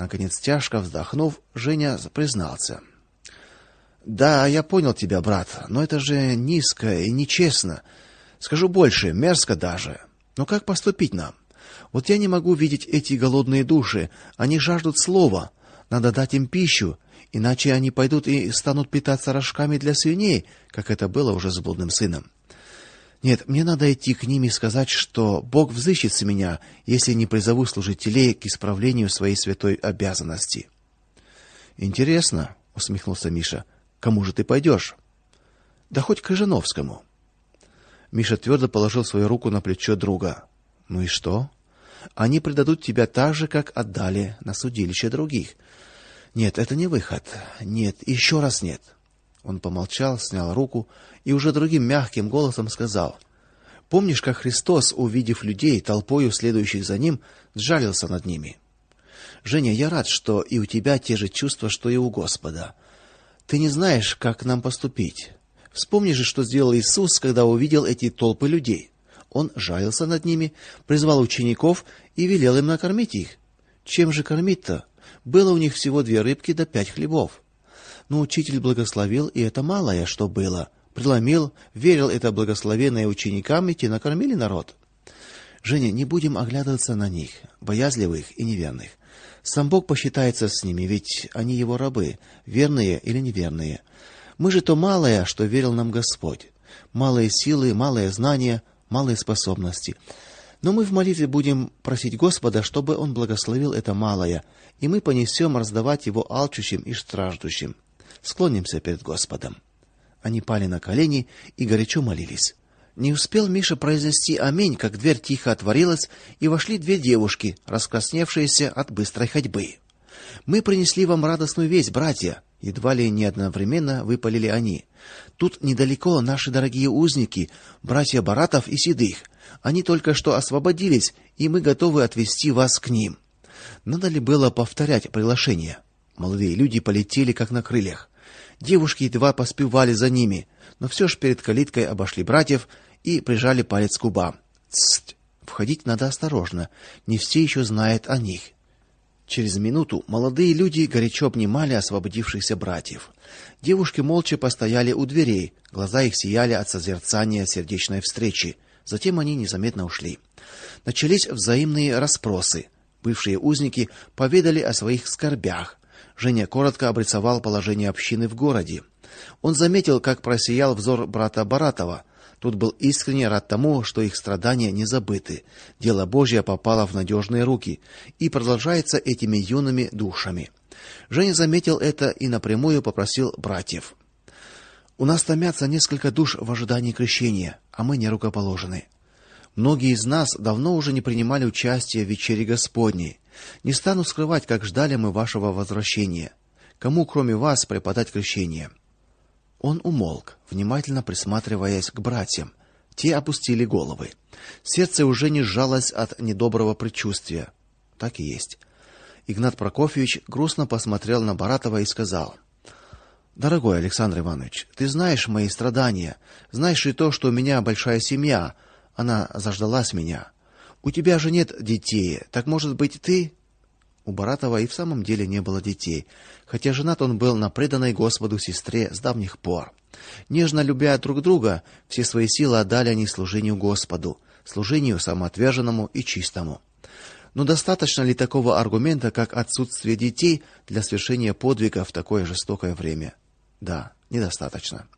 Наконец, тяжко вздохнув, Женя признался: "Да, я понял тебя, брат, но это же низко и нечестно. Скажу больше, мерзко даже. Но как поступить нам? Вот я не могу видеть эти голодные души, они жаждут слова. Надо дать им пищу, иначе они пойдут и станут питаться рожками для свиней, как это было уже с блудным сыном. Нет, мне надо идти к ним и сказать, что Бог взыщет с меня, если не призову служителей к исправлению своей святой обязанности. Интересно, усмехнулся Миша. Кому же ты пойдешь?» Да хоть к Жановскому. Миша твердо положил свою руку на плечо друга. Ну и что? Они предадут тебя так же, как отдали на судилище других. Нет, это не выход. Нет, еще раз нет. Он помолчал, снял руку и уже другим мягким голосом сказал: Помнишь, как Христос, увидев людей толпою следующих за ним, сжалился над ними? Женя, я рад, что и у тебя те же чувства, что и у Господа. Ты не знаешь, как нам поступить. Вспомни же, что сделал Иисус, когда увидел эти толпы людей. Он жалился над ними, призвал учеников и велел им накормить их. Чем же кормить-то? Было у них всего две рыбки да пять хлебов. Но учитель благословил, и это малое, что было. Преломил, верил это благословенное ученикам, и те накормили народ. Женя, не будем оглядываться на них, боязливых и неверных. Сам Бог посчитается с ними, ведь они его рабы, верные или неверные. Мы же то малое, что верил нам Господь. Малые силы, малые знания, малые способности. Но мы в молитве будем просить Господа, чтобы он благословил это малое, и мы понесем раздавать его алчущим и страждущим склонимся перед Господом. Они пали на колени и горячо молились. Не успел Миша произнести аминь, как дверь тихо отворилась, и вошли две девушки, раскрасневшиеся от быстрой ходьбы. Мы принесли вам радостную весть, братья, едва ли не одновременно выпалили они. Тут недалеко наши дорогие узники, братья Баратов и Седых. Они только что освободились, и мы готовы отвезти вас к ним. Надо ли было повторять приглашение? Молодые люди полетели как на крыльях. Девушки едва поспевали за ними, но все ж перед калиткой обошли братьев и прижали палец к губам. Тсть. Входить надо осторожно, не все еще знают о них. Через минуту молодые люди горячо обнимали освободившихся братьев. Девушки молча постояли у дверей, глаза их сияли от созерцания сердечной встречи. Затем они незаметно ушли. Начались взаимные расспросы. Бывшие узники поведали о своих скорбях, Женя коротко обрисовал положение общины в городе. Он заметил, как просиял взор брата Баратова. Тут был искренне рад тому, что их страдания не забыты. Дело Божье попало в надежные руки и продолжается этими юными душами. Женя заметил это и напрямую попросил братьев: "У нас томятся несколько душ в ожидании крещения, а мы не рукоположены. Многие из нас давно уже не принимали участия в вечере Господней. Не стану скрывать, как ждали мы вашего возвращения. Кому, кроме вас, преподать крещение? Он умолк, внимательно присматриваясь к братьям. Те опустили головы. Сердце уже не сжалось от недоброго предчувствия. Так и есть. Игнат Прокофьевич грустно посмотрел на Баратова и сказал: Дорогой Александр Иванович, ты знаешь мои страдания, знаешь и то, что у меня большая семья, она заждалась меня. У тебя же нет детей. Так может быть, ты У Баратова и в самом деле не было детей, хотя женат он был на преданной Господу сестре с давних пор. Нежно любя друг друга, все свои силы отдали они служению Господу, служению самоотверженному и чистому. Но достаточно ли такого аргумента, как отсутствие детей для совершения подвига в такое жестокое время? Да, недостаточно.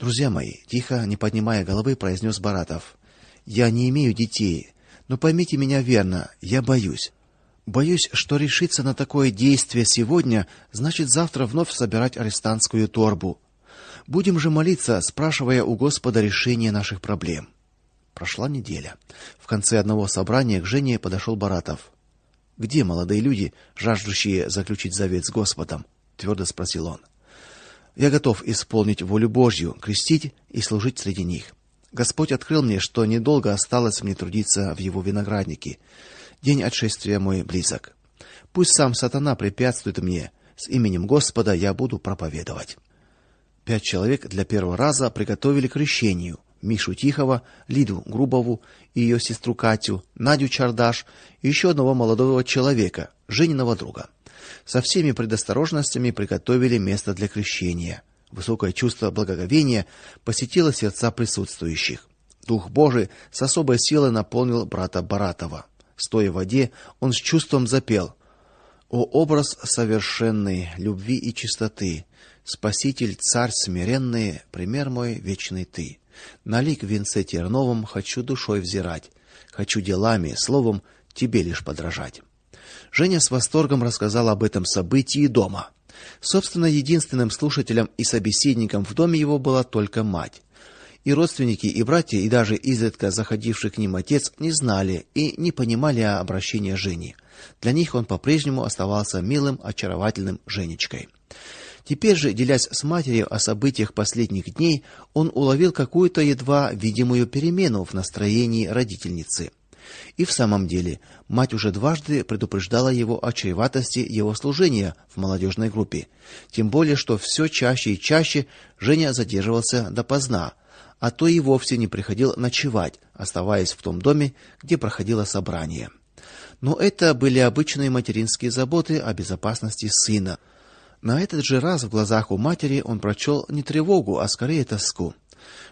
Друзья мои, тихо, не поднимая головы, произнес Баратов: "Я не имею детей, но поймите меня верно, я боюсь. Боюсь, что решиться на такое действие сегодня значит завтра вновь собирать арестантскую торбу. Будем же молиться, спрашивая у Господа решение наших проблем". Прошла неделя. В конце одного собрания к Жене подошел Баратов. "Где молодые люди, жаждущие заключить завет с Господом?" твердо спросил он. Я готов исполнить волю Божью, крестить и служить среди них. Господь открыл мне, что недолго осталось мне трудиться в его винограднике. День отшествия мой близок. Пусть сам сатана препятствует мне, с именем Господа я буду проповедовать. Пять человек для первого раза приготовили к крещению, Мишу Тихого, Лиду Грубову и ее сестру Катю, Надю Чардаш и еще одного молодого человека, Жениного друга. Со всеми предосторожностями приготовили место для крещения. Высокое чувство благоговения посетило сердца присутствующих. Дух Божий с особой силой наполнил брата Баратова. Стоя в воде, он с чувством запел: "О образ совершенный любви и чистоты, Спаситель, царь смиренный, пример мой вечный ты. На лик венце терновом хочу душой взирать, хочу делами, словом тебе лишь подражать". Женя с восторгом рассказал об этом событии дома. Собственно, единственным слушателем и собеседником в доме его была только мать. И родственники, и братья, и даже изредка заходивший к ним отец не знали и не понимали обращения Жени. Для них он по-прежнему оставался милым, очаровательным Женечкой. Теперь же, делясь с матерью о событиях последних дней, он уловил какую-то едва видимую перемену в настроении родительницы. И в самом деле, мать уже дважды предупреждала его о чреватости его служения в молодежной группе. Тем более, что все чаще и чаще Женя задерживался допоздна, а то и вовсе не приходил ночевать, оставаясь в том доме, где проходило собрание. Но это были обычные материнские заботы о безопасности сына. На этот же раз в глазах у матери он прочел не тревогу, а скорее тоску.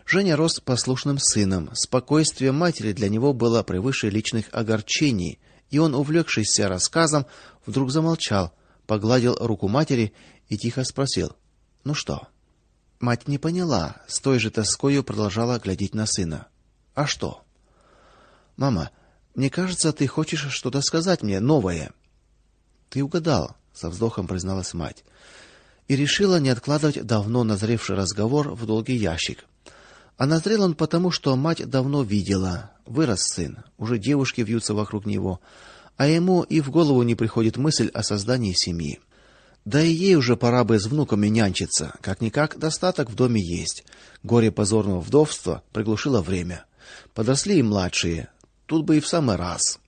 Женя рос послушным сыном. Спокойствие матери для него было превыше личных огорчений, и он, увлекшийся рассказом, вдруг замолчал, погладил руку матери и тихо спросил: "Ну что?" Мать не поняла, с той же тоскою продолжала глядеть на сына. "А что?" "Мама, мне кажется, ты хочешь что-то сказать мне новое". "Ты угадал", со вздохом призналась мать. И решила не откладывать давно назревший разговор в долгий ящик. А назрел он потому, что мать давно видела, вырос сын, уже девушки вьются вокруг него, а ему и в голову не приходит мысль о создании семьи. Да и ей уже пора бы с внуками нянчиться, как никак достаток в доме есть. Горе позорного вдовства приглушило время. Подросли и младшие. Тут бы и в самый раз.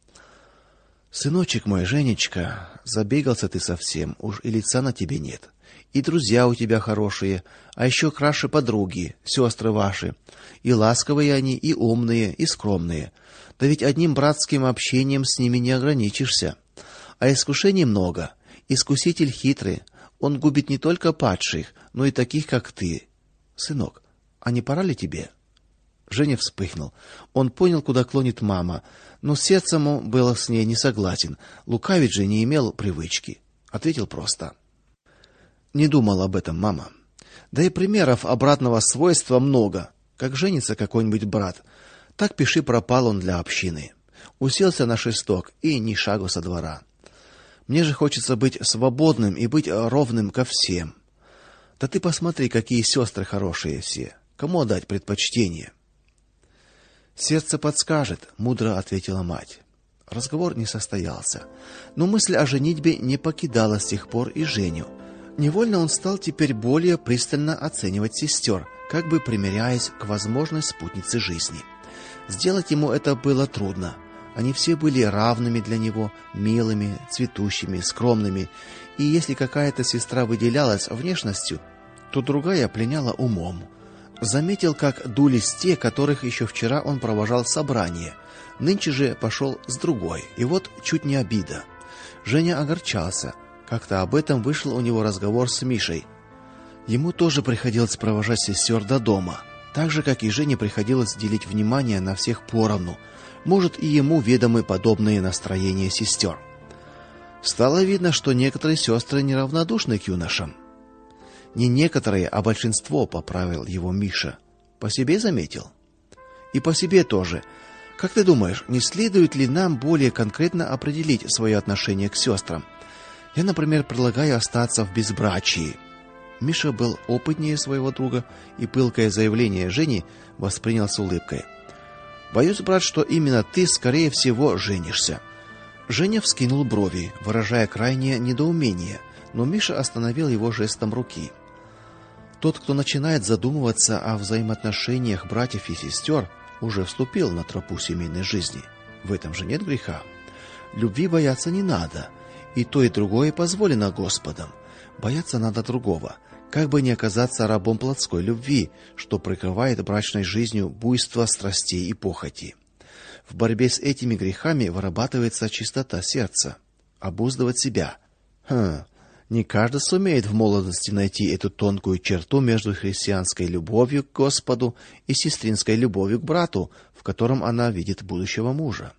Сыночек мой, Женечка, забегался ты совсем, уж и лица на тебе нет. И друзья у тебя хорошие, а еще краше подруги, сестры ваши. И ласковые они, и умные, и скромные. Да ведь одним братским общением с ними не ограничишься. А искушений много. Искуситель хитрый, он губит не только падших, но и таких, как ты. Сынок, а не пора ли тебе? Женя вспыхнул. Он понял, куда клонит мама, но сердцем был с ней не согласен. Лукавить же не имел привычки. Ответил просто: не думал об этом, мама. Да и примеров обратного свойства много. Как женится какой-нибудь брат, так пиши пропал он для общины. Уселся на шесток и ни шагу со двора. Мне же хочется быть свободным и быть ровным ко всем. Да ты посмотри, какие сестры хорошие все. Кому отдать предпочтение? Сердце подскажет, мудро ответила мать. Разговор не состоялся, но мысль о женитьбе не покидала с тех пор и Женю. Невольно он стал теперь более пристально оценивать сестер, как бы примиряясь к возможной спутнице жизни. Сделать ему это было трудно. Они все были равными для него, милыми, цветущими, скромными, и если какая-то сестра выделялась внешностью, то другая пленяла умом. Заметил, как дулись те, которых еще вчера он провожал собрание. Нынче же пошел с другой, и вот чуть не обида. Женя огорчался. Как-то об этом вышел у него разговор с Мишей. Ему тоже приходилось провожать сестер до дома, так же как и Жене приходилось делить внимание на всех поровну. Может, и ему ведомы подобные настроения сестер. Стало видно, что некоторые сестры неравнодушны к юношам. Не некоторые, а большинство, поправил его Миша. По себе заметил. И по себе тоже. Как ты думаешь, не следует ли нам более конкретно определить свое отношение к сестрам? Я, например, предлагаю остаться в безбрачии. Миша был опытнее своего друга и пылкое заявление Жени воспринял с улыбкой. Боюсь, брат, что именно ты скорее всего женишься. Женя вскинул брови, выражая крайнее недоумение, но Миша остановил его жестом руки. Тот, кто начинает задумываться о взаимоотношениях братьев и сестер, уже вступил на тропу семейной жизни. В этом же нет греха. Любви бояться не надо. И то, и другое позволено Господом. Бояться надо другого. как бы не оказаться рабом плотской любви, что прикрывает брачной жизнью буйство страстей и похоти. В борьбе с этими грехами вырабатывается чистота сердца, обуздывать себя. Хм, не каждый сумеет в молодости найти эту тонкую черту между христианской любовью к Господу и сестринской любовью к брату, в котором она видит будущего мужа.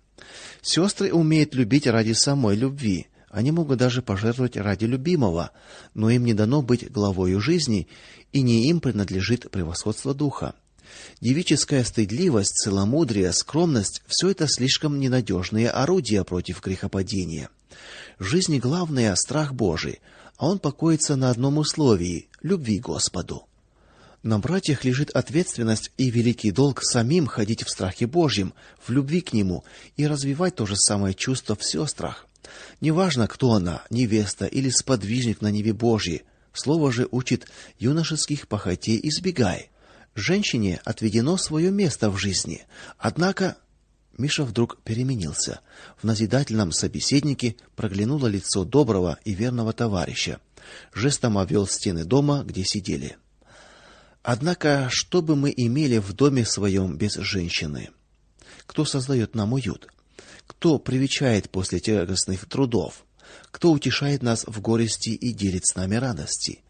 Сестры умеют любить ради самой любви, они могут даже пожертвовать ради любимого, но им не дано быть главою жизни, и не им принадлежит превосходство духа. Девическая стыдливость, целомудрие, скромность все это слишком ненадежные орудия против грехопадения. В жизни главное страх Божий, он покоится на одном условии любви Господу. На братьях лежит ответственность и великий долг самим ходить в страхе Божьем, в любви к нему и развивать то же самое чувство в сестрах. Неважно, кто она, невеста или сподвижник на небе Божьей, слово же учит юношеских похотей избегай. Женщине отведено свое место в жизни. Однако Миша вдруг переменился. В назидательном собеседнике проглянуло лицо доброго и верного товарища. Жестом обвел стены дома, где сидели. Однако, что бы мы имели в доме своем без женщины? Кто создает нам уют? Кто привечает после тягостных трудов? Кто утешает нас в горести и делит с нами радости?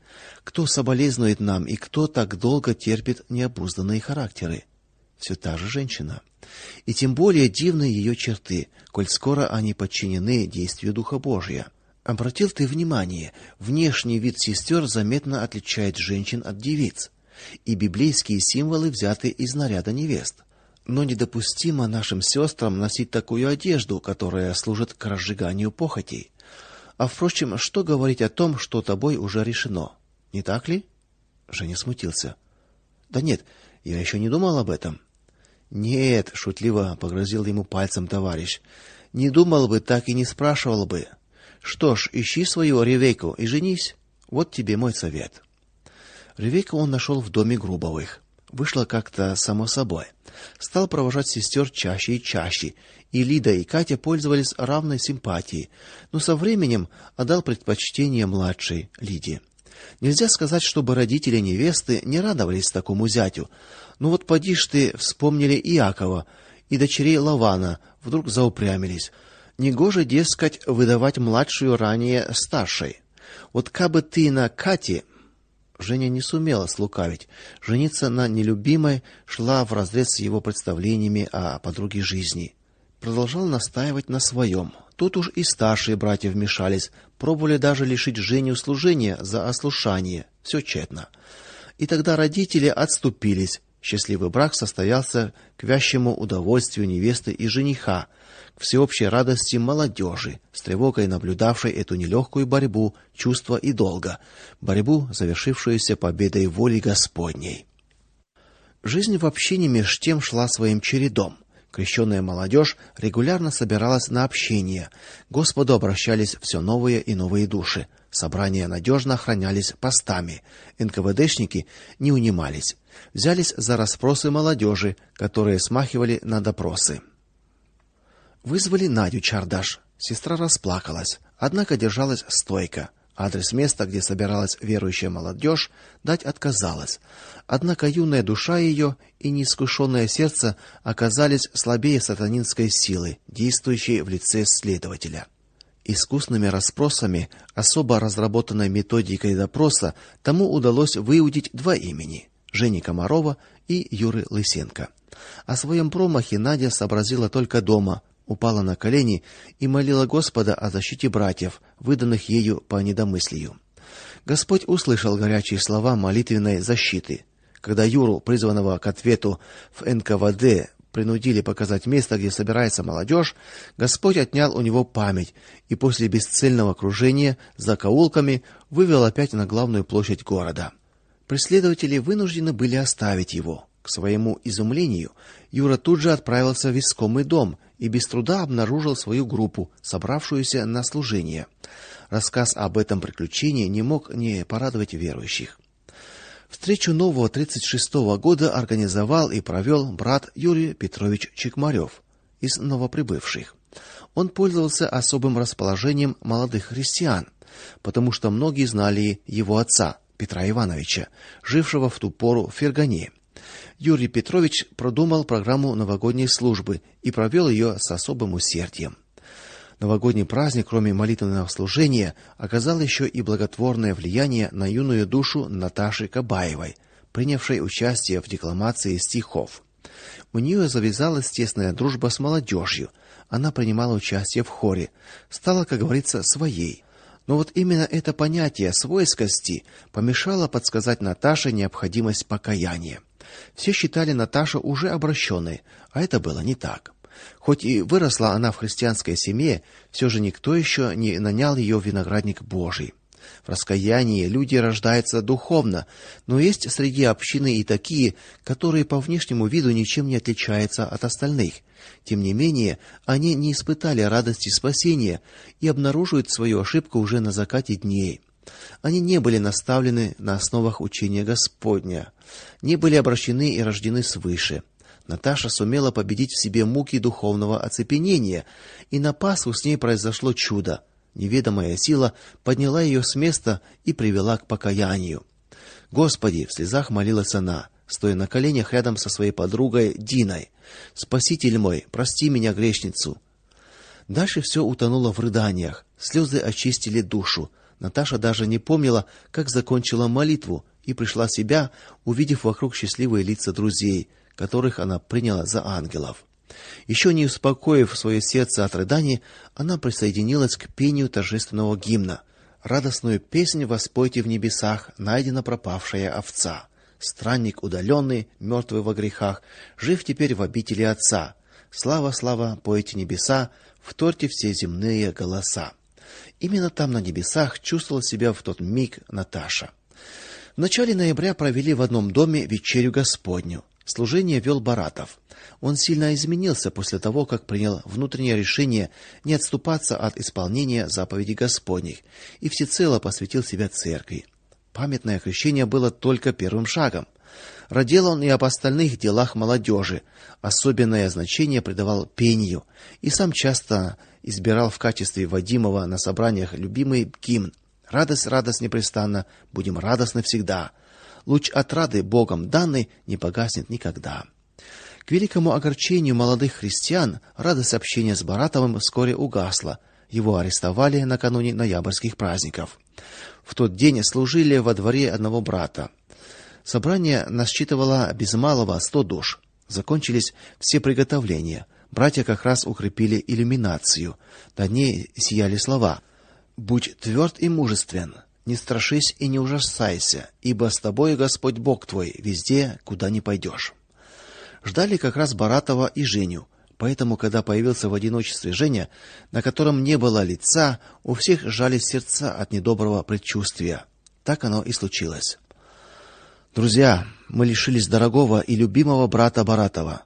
Кто соболезнует нам и кто так долго терпит необузданные характеры? Все та же женщина. И тем более дивны ее черты, коль скоро они подчинены действию Духа Божия. Обратил ты внимание, внешний вид сестер заметно отличает женщин от девиц, и библейские символы взяты из наряда невест но недопустимо нашим сестрам носить такую одежду, которая служит к разжиганию похотей. А впрочем, что говорить о том, что тобой уже решено? Не так ли? Женя смутился. Да нет, я еще не думал об этом. Нет, шутливо погрозил ему пальцем товарищ. Не думал бы, так и не спрашивал бы. Что ж, ищи свою Ревейку и женись. Вот тебе мой совет. Ревейку он нашел в доме Грубовых вышло как-то само собой. Стал провожать сестер чаще и чаще, и Лида и Катя пользовались равной симпатией, но со временем отдал предпочтение младшей Лиде. Нельзя сказать, чтобы родители невесты не радовались такому зятю. Но вот поди ж ты, вспомнили Иакова и дочерей Лавана, вдруг заупрямились. Негоже, дескать, выдавать младшую ранее старшей. Вот кабы ты на Кате Женя не сумела слукавить. Жениться на нелюбимой шла вразрез с его представлениями о подруге жизни. Продолжал настаивать на своем. Тут уж и старшие братья вмешались, пробовали даже лишить Женю служения за ослушание. Все тщетно. И тогда родители отступились. Счастливый брак состоялся к вящему удовольствию невесты и жениха к всеобщей радости молодежи, с тревогой наблюдавшей эту нелегкую борьбу чувства и долга, борьбу, завершившуюся победой воли Господней. Жизнь в общине меж тем шла своим чередом. Крещенная молодежь регулярно собиралась на общение. Господу обращались все новые и новые души. Собрания надежно охранялись постами. НКВДшники не унимались. Взялись за расспросы молодежи, которые смахивали на допросы. Вызвали Надю Чардаш. Сестра расплакалась, однако держалась стойко. Адрес места, где собиралась верующая молодежь, дать отказалась. Однако юная душа ее и неискушенное сердце оказались слабее сатанинской силы, действующей в лице следователя. Искусными расспросами, особо разработанной методикой допроса, тому удалось выудить два имени: Жени Комарова и Юры Лысенко. О своем промахе Надя сообразила только дома, упала на колени и молила Господа о защите братьев, выданных ею по недомыслию. Господь услышал горячие слова молитвенной защиты. Когда Юру, призванного к ответу в НКВД, принудили показать место, где собирается молодежь, Господь отнял у него память и после бесцельного кружения за каулками вывел опять на главную площадь города. Преследователи вынуждены были оставить его. К своему изумлению Юра тут же отправился в искомый дом и без труда обнаружил свою группу, собравшуюся на служение. Рассказ об этом приключении не мог не порадовать верующих. Встречу нового 36-го года организовал и провел брат Юрий Петрович Чекмарев из новоприбывших. Он пользовался особым расположением молодых христиан, потому что многие знали его отца, Петра Ивановича, жившего в ту пору в Фергане. Юрий Петрович продумал программу новогодней службы и провел ее с особым усердием. Новогодний праздник, кроме молитвенного служения, оказал еще и благотворное влияние на юную душу Наташи Кабаевой, принявшей участие в декламации стихов. У нее завязалась тесная дружба с молодежью. Она принимала участие в хоре, стала, как говорится, своей. Но вот именно это понятие свойскости помешало подсказать Наташе необходимость покаяния. Все считали Наташу уже обращенной, а это было не так. Хоть и выросла она в христианской семье, все же никто еще не нанял ее в виноградник Божий. В раскаянии люди рождаются духовно, но есть среди общины и такие, которые по внешнему виду ничем не отличаются от остальных. Тем не менее, они не испытали радости спасения и обнаруживают свою ошибку уже на закате дней. Они не были наставлены на основах учения Господня, не были обращены и рождены свыше. Наташа сумела победить в себе муки духовного оцепенения, и на Пасху с ней произошло чудо. Неведомая сила подняла ее с места и привела к покаянию. Господи, в слезах молилась она, стоя на коленях рядом со своей подругой Диной. Спаситель мой, прости меня грешницу. Дальше все утонуло в рыданиях. Слезы очистили душу. Наташа даже не помнила, как закончила молитву и пришла в себя, увидев вокруг счастливые лица друзей, которых она приняла за ангелов. Еще не успокоив свое сердце от рыданий, она присоединилась к пению торжественного гимна. Радостную песнь воспойте в небесах, найдена пропавшая овца. Странник удаленный, мертвый во грехах, жив теперь в обители Отца. Слава, слава, пойте небеса, вторьте все земные голоса. Именно там на небесах чувствовала себя в тот миг Наташа. В начале ноября провели в одном доме вечерю Господню. Служение вел Баратов. Он сильно изменился после того, как принял внутреннее решение не отступаться от исполнения заповедей Господних и всецело посвятил себя церкви. Памятное крещение было только первым шагом. Родил он и об остальных делах молодежи. Особенное значение придавал пению и сам часто избирал в качестве водимого на собраниях любимый гимн Радость, радость непрестанно, будем радостны всегда луч отрады Богом данный не погаснет никогда. К великому огорчению молодых христиан радость общения с Баратовым вскоре угасла. Его арестовали накануне ноябрьских праздников. В тот день служили во дворе одного брата. Собрание насчитывало без малого сто душ. Закончились все приготовления. Братья как раз укрепили иллюминацию. Над ней сияли слова: "Будь тверд и мужествен, не страшись и не ужасайся, ибо с тобой Господь Бог твой везде, куда ни пойдешь». Ждали как раз Баратова и Женю. Поэтому, когда появился в одиночестве Женя, на котором не было лица, у всех сжались сердца от недоброго предчувствия. Так оно и случилось. Друзья, мы лишились дорогого и любимого брата Баратова.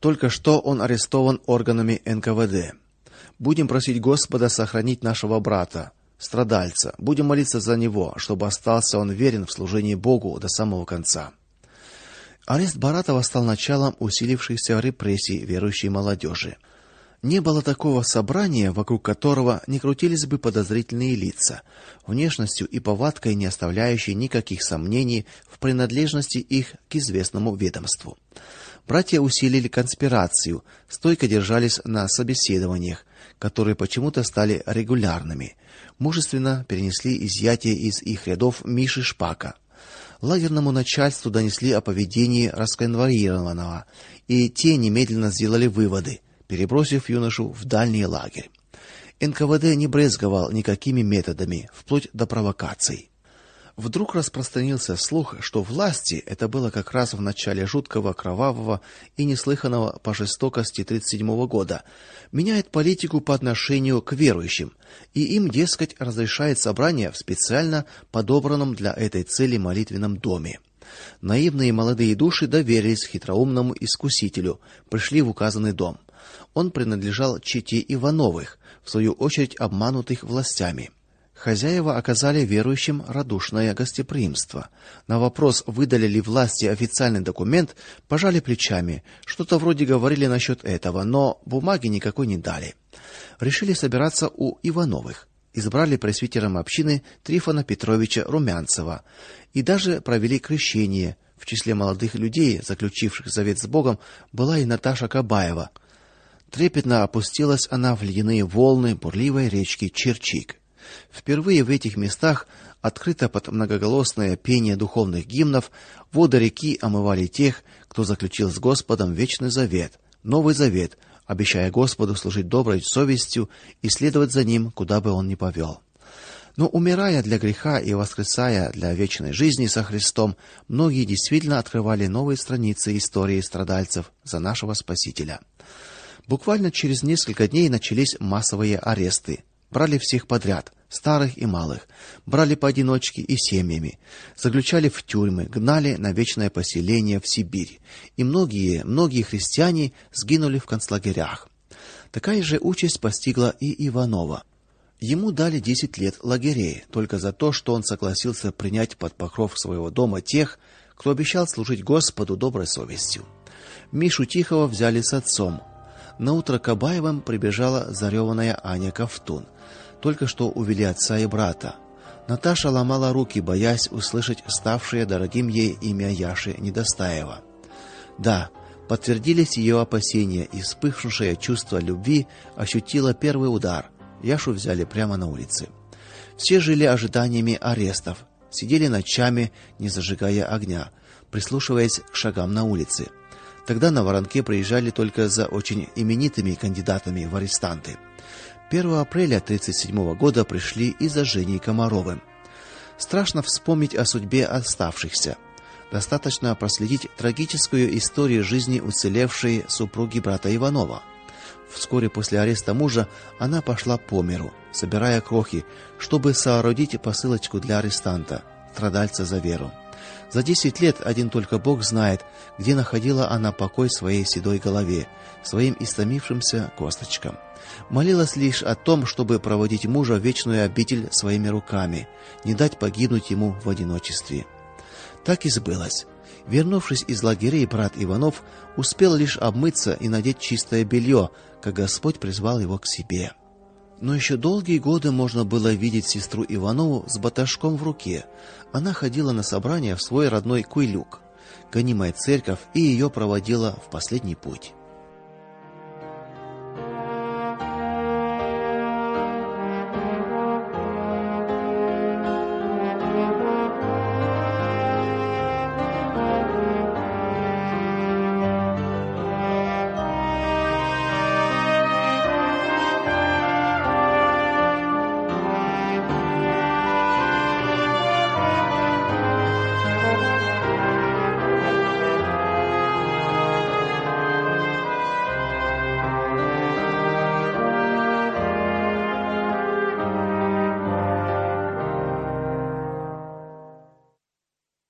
Только что он арестован органами НКВД. Будем просить Господа сохранить нашего брата страдальца. Будем молиться за него, чтобы остался он верен в служении Богу до самого конца. Арест Баратова стал началом усилившихся репрессий верующей молодежи. Не было такого собрания, вокруг которого не крутились бы подозрительные лица, внешностью и повадкой не оставляющие никаких сомнений в принадлежности их к известному ведомству. Братья усилили конспирацию, стойко держались на собеседованиях, которые почему-то стали регулярными. Мужественно перенесли изъятие из их рядов Миши Шпака. Лагерному начальству донесли о поведении расконвоированного, и те немедленно сделали выводы, перебросив юношу в дальний лагерь. НКВД не брезговал никакими методами, вплоть до провокаций. Вдруг распространился слух, что власти это было как раз в начале жуткого, кровавого и неслыханного по жестокости 37 года, меняет политику по отношению к верующим, и им, дескать, разрешает собрание в специально подобранном для этой цели молитвенном доме. Наивные молодые души доверились хитроумному искусителю, пришли в указанный дом. Он принадлежал чете Ивановых, в свою очередь обманутых властями. Хозяева оказали верующим радушное гостеприимство. На вопрос, выдали ли власти официальный документ, пожали плечами. Что-то вроде говорили насчет этого, но бумаги никакой не дали. Решили собираться у Ивановых. избрали пресвитером общины Трифона Петровича Румянцева и даже провели крещение. В числе молодых людей, заключивших завет с Богом, была и Наташа Кабаева. Трепетно опустилась она в ледяные волны бурливой речки Черчик. Впервые в этих местах открыто под многоголосное пение духовных гимнов воды реки омывали тех, кто заключил с Господом вечный завет, новый завет, обещая Господу служить доброй совестью и следовать за ним, куда бы он ни повел. Но умирая для греха и воскресая для вечной жизни со Христом, многие действительно открывали новые страницы истории страдальцев за нашего Спасителя. Буквально через несколько дней начались массовые аресты. Брали всех подряд, старых и малых, брали поодиночке и семьями, заключали в тюрьмы, гнали на вечное поселение в Сибирь. И многие, многие христиане сгинули в концлагерях. Такая же участь постигла и Иванова. Ему дали десять лет лагерей только за то, что он согласился принять под покров своего дома тех, кто обещал служить Господу доброй совестью. Мишу Тихого взяли с отцом. На утро к Абаевым прибежала зареванная Аня Ковтун только что увели отца и брата. Наташа ломала руки, боясь услышать ставшее дорогим ей имя Яши Недостаева. Да, подтвердились ее опасения, и вспыхнувшее чувство любви ощутило первый удар. Яшу взяли прямо на улице. Все жили ожиданиями арестов, сидели ночами, не зажигая огня, прислушиваясь к шагам на улице. Тогда на воронке приезжали только за очень именитыми кандидатами в арестанты. 1 апреля 37 года пришли и за Женей Комаровым. Страшно вспомнить о судьбе оставшихся. Достаточно проследить трагическую историю жизни уцелевшей супруги брата Иванова. Вскоре после ареста мужа она пошла по миру, собирая крохи, чтобы соорудить посылочку для арестанта, страдальца за веру. За десять лет один только Бог знает, где находила она покой своей седой голове, своим истомившимся косточкам. Молилась лишь о том, чтобы проводить мужа в вечную обитель своими руками, не дать погибнуть ему в одиночестве. Так и сбылось. Вернувшись из лагерей, брат Иванов успел лишь обмыться и надеть чистое белье, как Господь призвал его к себе. Но еще долгие годы можно было видеть сестру Иванову с баташком в руке. Она ходила на собрания в свой родной Куйлюк, гонимая церковь, и ее проводила в последний путь.